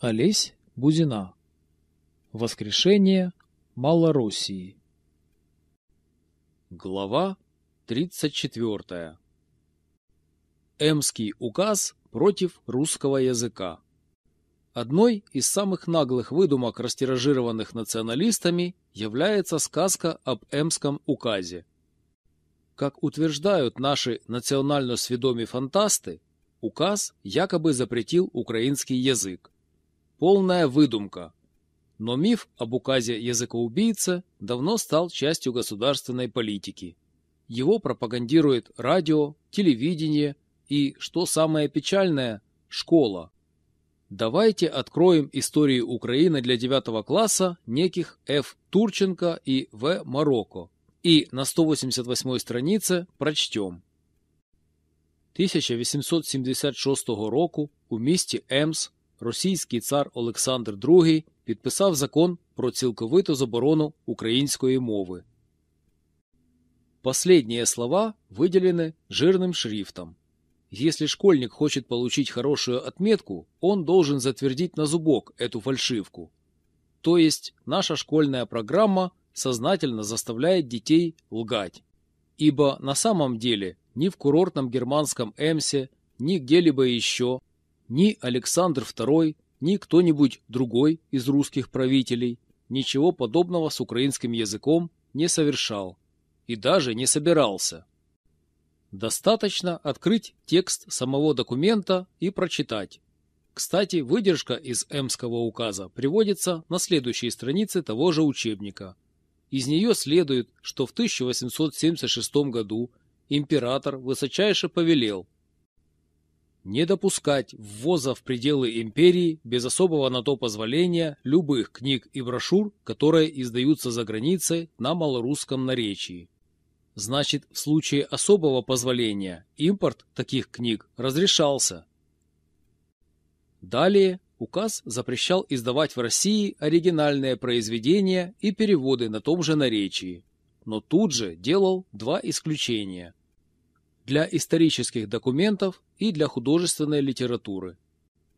Олесь Бузина. Воскрешение Малороссии. Глава 34. Эмский указ против русского языка. Одной из самых наглых выдумок, растиражированных националистами, является сказка об Эмском указе. Как утверждают наши национально сведомые фантасты, указ якобы запретил украинский язык. Полная выдумка. Но миф об указе языкоубийца давно стал частью государственной политики. Его пропагандирует радио, телевидение и, что самое печальное, школа. Давайте откроем историю Украины для 9 класса неких Ф. Турченко и В. Марокко и на 188 странице прочтем. 1876 року у місті Емс російський цар Олександр II підписав закон про цілковиту заборону української мови. Последние слова выделены жирным шрифтом. Если школьник хочет получить хорошую отметку, он должен затвердить на зубок эту фальшивку. То есть наша школьная программа сознательно заставляет детей лгать. Ибо на самом деле ни в курортном германском Эмсе, ни где-либо еще ни Александр II, ни кто-нибудь другой из русских правителей ничего подобного с украинским языком не совершал и даже не собирался. Достаточно открыть текст самого документа и прочитать. Кстати, выдержка из Эмского указа приводится на следующей странице того же учебника. Из нее следует, что в 1876 году император высочайше повелел не допускать ввоза в пределы империи без особого на то позволения любых книг и брошюр, которые издаются за границей на малорусском наречии. Значит, в случае особого позволения импорт таких книг разрешался. Далее указ запрещал издавать в России оригинальные произведения и переводы на том же наречии, но тут же делал два исключения для исторических документов и для художественной литературы.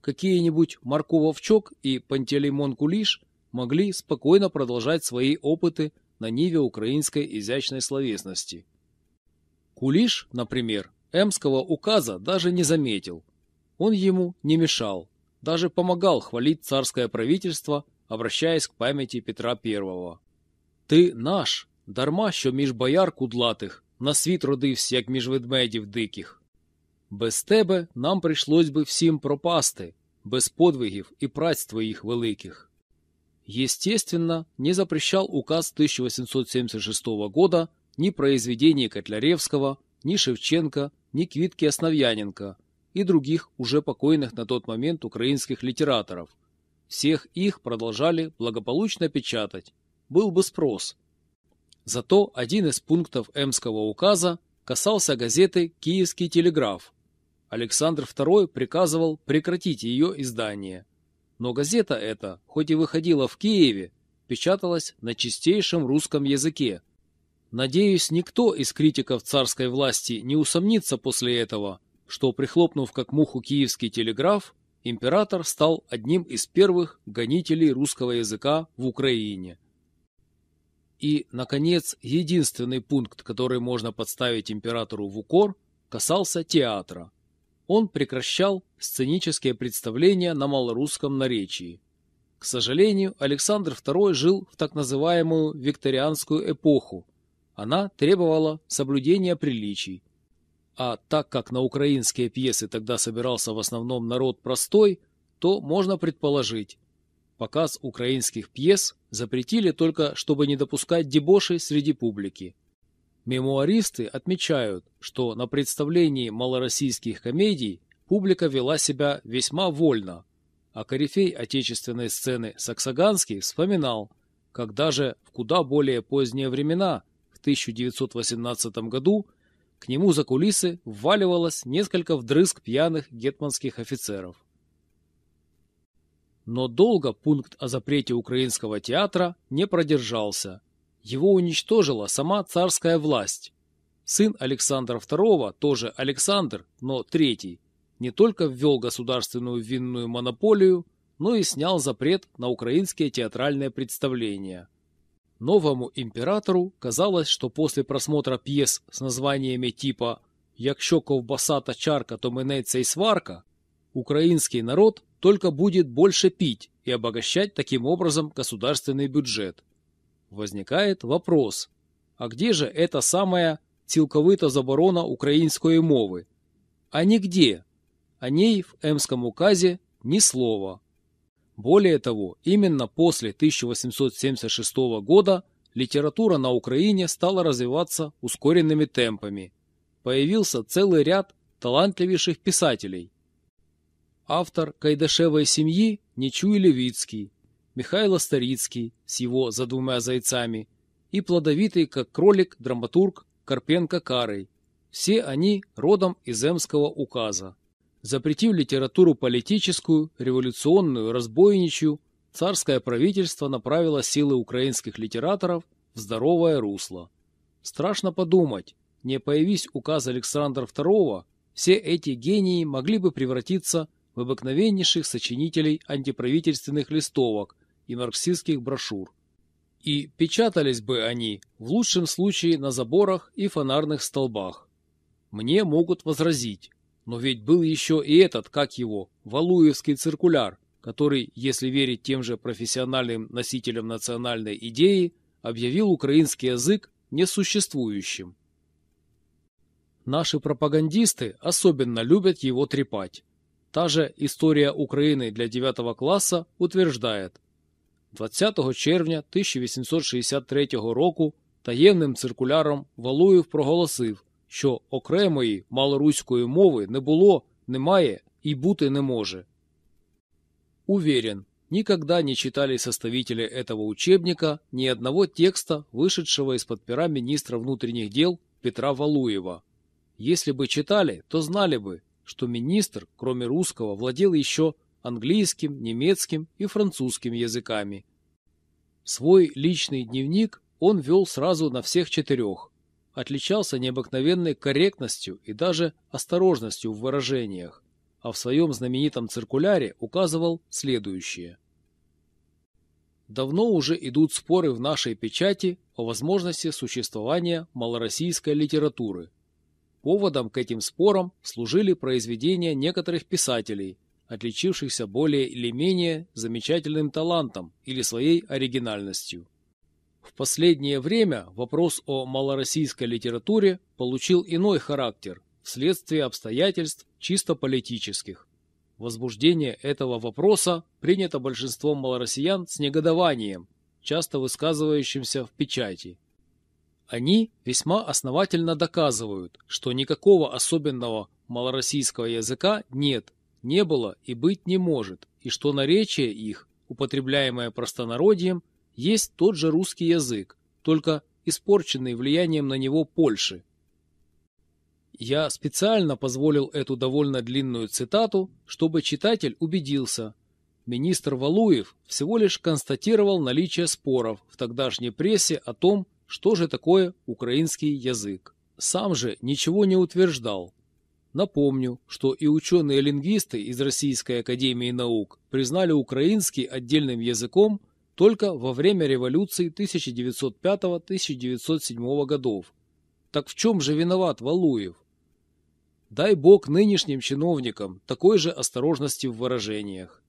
Какие-нибудь Марко и Пантелеймон Кулиш могли спокойно продолжать свои опыты на ниве украинской изящной словесности. Кулиш, например, Эмского указа даже не заметил. Он ему не мешал, даже помогал хвалить царское правительство, обращаясь к памяти Петра I. «Ты наш, дарма що між бояр кудлатих на світ родився, як між ведмедів диких. Без тебе нам прийшлось би всім пропасти, без подвигів і праць твоїх великих. Естественно, не запрещал указ 1876 года ни произведений Котляревского, ни Шевченко, ни Квитки Основьяненко и других уже покойных на тот момент украинских литераторов. Всех их продолжали благополучно печатать. Был бы спрос, Зато один из пунктов Эмского указа касался газеты «Киевский телеграф». Александр II приказывал прекратить ее издание. Но газета эта, хоть и выходила в Киеве, печаталась на чистейшем русском языке. Надеюсь, никто из критиков царской власти не усомнится после этого, что, прихлопнув как муху киевский телеграф, император стал одним из первых гонителей русского языка в Украине. И, наконец, единственный пункт, который можно подставить императору в укор, касался театра. Он прекращал сценические представления на малорусском наречии. К сожалению, Александр II жил в так называемую викторианскую эпоху. Она требовала соблюдения приличий. А так как на украинские пьесы тогда собирался в основном народ простой, то можно предположить, Показ украинских пьес запретили только, чтобы не допускать дебошей среди публики. Мемуаристы отмечают, что на представлении малороссийских комедий публика вела себя весьма вольно, а корифей отечественной сцены Саксаганский вспоминал, как даже в куда более поздние времена, в 1918 году, к нему за кулисы вваливалось несколько вдрызг пьяных гетманских офицеров. Но долго пункт о запрете украинского театра не продержался. Его уничтожила сама царская власть. Сын Александра II, тоже Александр, но третий, не только ввел государственную винную монополию, но и снял запрет на украинские театральные представления. Новому императору казалось, что после просмотра пьес с названиями типа «Якщо ковбаса та чарка, то минеться и сварка» украинский народ только будет больше пить и обогащать таким образом государственный бюджет. Возникает вопрос, а где же эта самая цілковита заборона української мови? А нигде. О ней в Эмском указе ни слова. Более того, именно после 1876 года литература на Украине стала развиваться ускоренными темпами. Появился целый ряд талантливейших писателей. Автор «Кайдашевой семьи» Нечуй Левицкий, Михайло Старицкий с его «За двумя зайцами» и плодовитый, как кролик, драматург Карпенко Карый. Все они родом из Эмского указа. Запретив литературу политическую, революционную, разбойничью, царское правительство направило силы украинских литераторов в здоровое русло. Страшно подумать, не появись указ Александра II, все эти гении могли бы превратиться в обыкновеннейших сочинителей антиправительственных листовок и марксистских брошюр. И печатались бы они, в лучшем случае, на заборах и фонарных столбах. Мне могут возразить, но ведь был еще и этот, как его, Валуевский циркуляр, который, если верить тем же профессиональным носителям национальной идеи, объявил украинский язык несуществующим. Наши пропагандисты особенно любят его трепать. Та же «История Украины для 9 класса» утверждает, 20 червня 1863 року таємним циркуляром Валуєв проголосив, що окремої малоруської мови не було, немає і бути не може. Уверен, никогда не читали составители этого учебника ни одного текста, вышедшего из-под пера министра внутренних дел Петра Валуева. Если бы читали, то знали бы, что министр, кроме русского, владел еще английским, немецким и французским языками. Свой личный дневник он вел сразу на всех четырех. Отличался необыкновенной корректностью и даже осторожностью в выражениях, а в своем знаменитом циркуляре указывал следующее. Давно уже идут споры в нашей печати о возможности существования малороссийской литературы. Поводом к этим спорам служили произведения некоторых писателей, отличившихся более или менее замечательным талантом или своей оригинальностью. В последнее время вопрос о малороссийской литературе получил иной характер вследствие обстоятельств чисто политических. Возбуждение этого вопроса принято большинством малороссиян с негодованием, часто высказывающимся в печати. Они весьма основательно доказывают, что никакого особенного малороссийского языка нет не было и быть не может, и что наречие их, употребляемое простонародьем, есть тот же русский язык, только испорченный влиянием на него Польши. Я специально позволил эту довольно длинную цитату, чтобы читатель убедился. Министр Валуев всего лишь констатировал наличие споров в тогдашней прессе о том, что же такое украинский язык. Сам же ничего не утверждал, Напомню, что и ученые-лингвисты из Российской Академии Наук признали украинский отдельным языком только во время революции 1905-1907 годов. Так в чем же виноват Валуев? Дай бог нынешним чиновникам такой же осторожности в выражениях.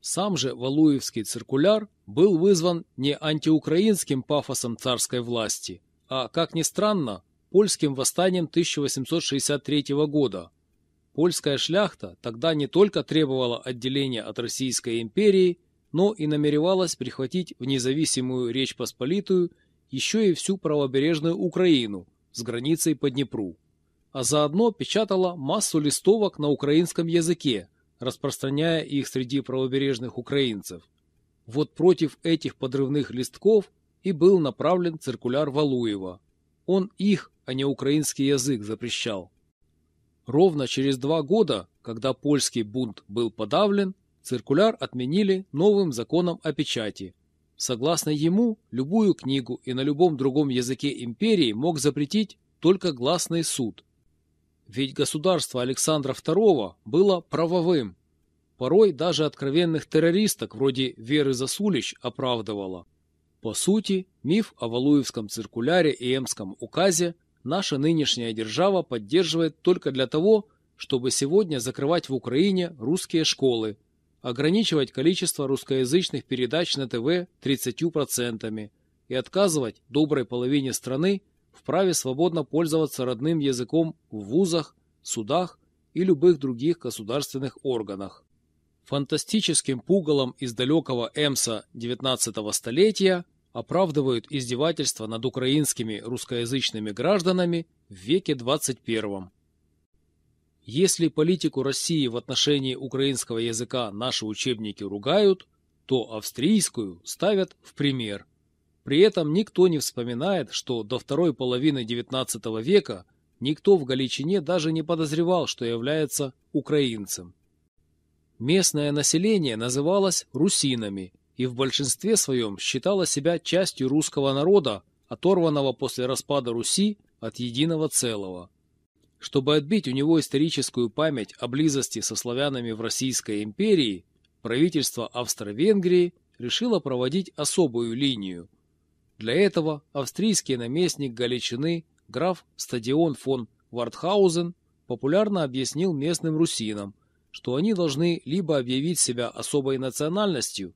Сам же Валуевский циркуляр был вызван не антиукраинским пафосом царской власти, а, как ни странно, польским восстанием 1863 года. Польская шляхта тогда не только требовала отделения от Российской империи, но и намеревалась прихватить в независимую Речь Посполитую еще и всю правобережную Украину с границей по Днепру. А заодно печатала массу листовок на украинском языке, распространяя их среди правобережных украинцев. Вот против этих подрывных листков и был направлен циркуляр Валуева. Он их, а не украинский язык, запрещал. Ровно через два года, когда польский бунт был подавлен, циркуляр отменили новым законом о печати. Согласно ему, любую книгу и на любом другом языке империи мог запретить только гласный суд. Ведь государство Александра II было правовым. порой даже откровенных террористок вроде Веры Засулич оправдывала. По сути, миф о Валуевском циркуляре и Эмском указе наша нынешняя держава поддерживает только для того, чтобы сегодня закрывать в Украине русские школы, ограничивать количество русскоязычных передач на ТВ 30% и отказывать доброй половине страны в праве свободно пользоваться родным языком в вузах, судах и любых других государственных органах. Фантастическим пугалом из далекого Эмса XIX столетия оправдывают издевательства над украинскими русскоязычными гражданами в веке XXI. Если политику России в отношении украинского языка наши учебники ругают, то австрийскую ставят в пример. При этом никто не вспоминает, что до второй половины XIX века никто в Галичине даже не подозревал, что является украинцем. Местное население называлось русинами и в большинстве своем считало себя частью русского народа, оторванного после распада Руси от единого целого. Чтобы отбить у него историческую память о близости со славянами в Российской империи, правительство Австро-Венгрии решило проводить особую линию. Для этого австрийский наместник Галичины граф Стадион фон Вартхаузен популярно объяснил местным русинам, что они должны либо объявить себя особой национальностью,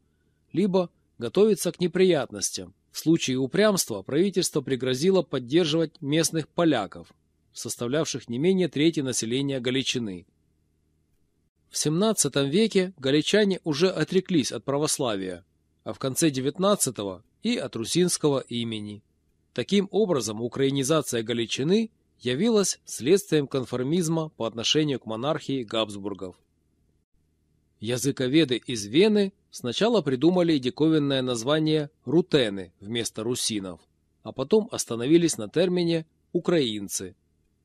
либо готовиться к неприятностям. В случае упрямства правительство пригрозило поддерживать местных поляков, составлявших не менее трети населения Галичины. В XVII веке галичане уже отреклись от православия, а в конце XIX и от русинского имени. Таким образом, украинизация Галичины явилась следствием конформизма по отношению к монархии Габсбургов. Языковеды из Вены сначала придумали диковинное название «рутены» вместо русинов, а потом остановились на термине «украинцы»,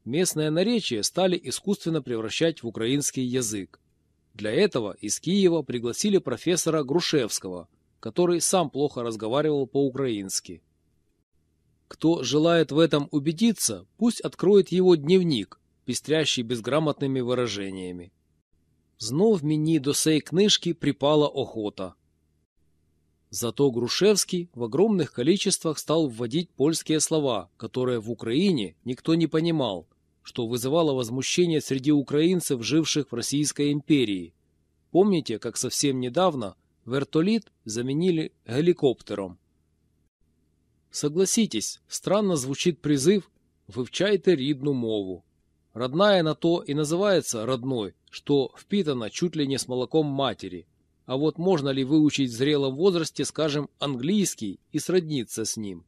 местное наречие стали искусственно превращать в украинский язык. Для этого из Киева пригласили профессора Грушевского, который сам плохо разговаривал по-украински. Кто желает в этом убедиться, пусть откроет его дневник, пестрящий безграмотными выражениями. Знов мені до сей книжки припала охота. Зато Грушевский в огромных количествах стал вводить польские слова, которые в Украине никто не понимал, что вызывало возмущение среди украинцев, живших в Российской империи. Помните, как совсем недавно вертолит заменили геликоптером? Согласитесь, странно звучит призыв «Вивчайте рідну мову». Родная на то и называется родной, что впитано чуть ли не с молоком матери. А вот можно ли выучить в зрелом возрасте, скажем, английский и сродниться с ним?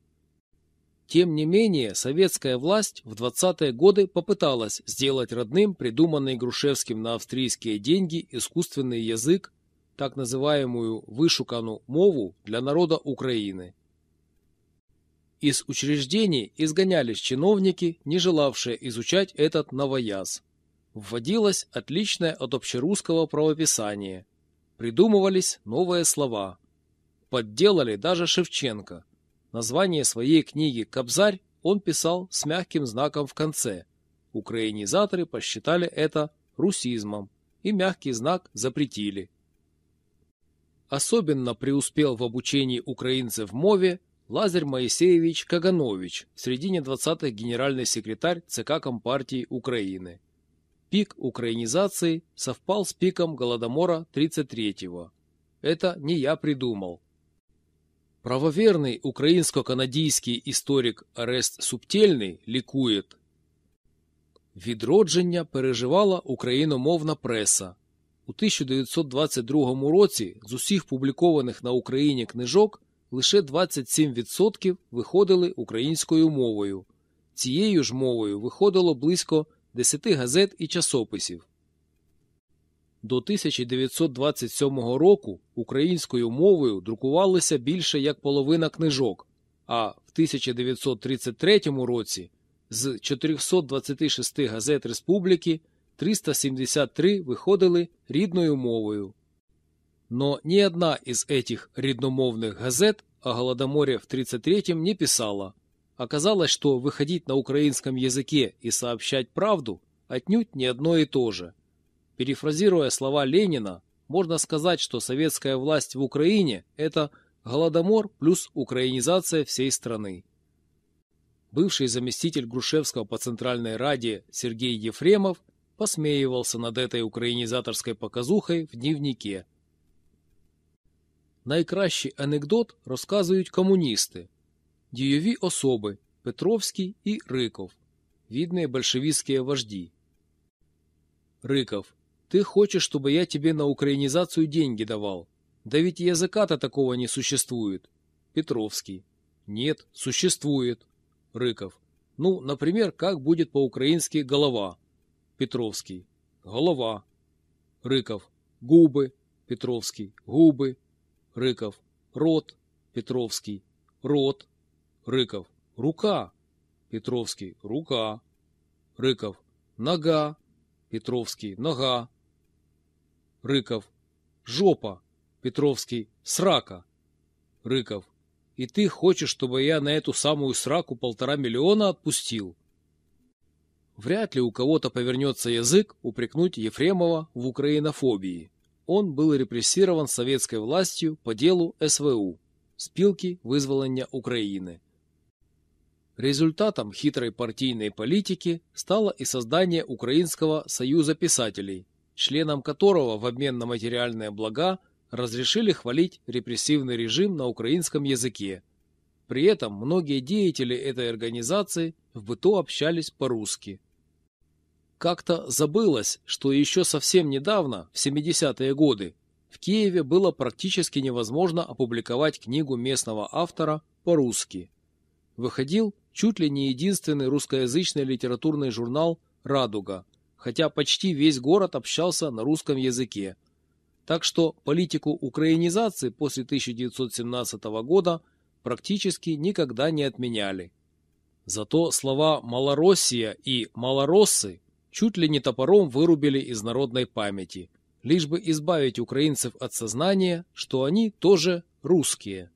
Тем не менее, советская власть в 20-е годы попыталась сделать родным придуманный Грушевским на австрийские деньги искусственный язык, так называемую вышукану мову для народа Украины. Из учреждений изгонялись чиновники, не желавшие изучать этот новояз. Вводилось отличное от общерусского правописание. Придумывались новые слова. Подделали даже Шевченко – Название своей книги «Кобзарь» он писал с мягким знаком в конце. Украинизаторы посчитали это русизмом и мягкий знак запретили. Особенно преуспел в обучении украинцев в мове Лазарь Моисеевич Каганович, в середине 20-х генеральный секретарь ЦК Компартии Украины. Пик украинизации совпал с пиком Голодомора 33-го. Это не я придумал. Правоверний українсько-канадійський історик Арест Субтєльний лікует. Відродження переживала україномовна преса. У 1922 році з усіх публікованих на Україні книжок лише 27% виходили українською мовою. Цією ж мовою виходило близько 10 газет і часописів. До 1927 року українською мовою друкувалося більше як половина книжок, а в 1933 році з 426 газет республіки 373 виходили рідною мовою. Но ни одна из этих рідномовных газет о Голодоморе в 1933-м не писала. Оказалось, что выходить на украинском языке и сообщать правду отнюдь не одно и то же. Перефразируя слова Ленина, можно сказать, что советская власть в Украине – это голодомор плюс украинизация всей страны. Бывший заместитель Грушевского по Центральной Раде Сергей Ефремов посмеивался над этой українізаторською показухой в дневнике. Найкращий анекдот розказують комуністи, дійові особи Петровський і Риков, видные большевистские вожди. Рыков, ты хочешь, чтобы я тебе на украинизацию деньги давал? Да ведь языка-то такого не существует. Петровский. Нет, существует. Рыков. Ну, например, как будет по-украински голова? Петровский. Голова. Рыков. Губы. Петровский. Губы. Рыков. Рот. Петровский. Рот. Рыков. Рука. Петровский. Рука. Рыков. Нога. Петровский. Нога. Рыков. Жопа. Петровский. Срака. Рыков. И ты хочешь, чтобы я на эту самую сраку полтора миллиона отпустил? Вряд ли у кого-то повернется язык упрекнуть Ефремова в украинофобии. Он был репрессирован советской властью по делу СВУ – спилки вызволения Украины. Результатом хитрой партийной политики стало и создание Украинского союза писателей, членам которого в обмен на материальные блага разрешили хвалить репрессивный режим на украинском языке. При этом многие деятели этой организации в быту общались по-русски. Как-то забылось, что еще совсем недавно, в 70-е годы, в Киеве было практически невозможно опубликовать книгу местного автора по-русски. Выходил чуть ли не единственный русскоязычный литературный журнал «Радуга», хотя почти весь город общался на русском языке. Так что политику украинизации после 1917 года практически никогда не отменяли. Зато слова «малороссия» и «малороссы» чуть ли не топором вырубили из народной памяти, лишь бы избавить украинцев от сознания, что они тоже русские.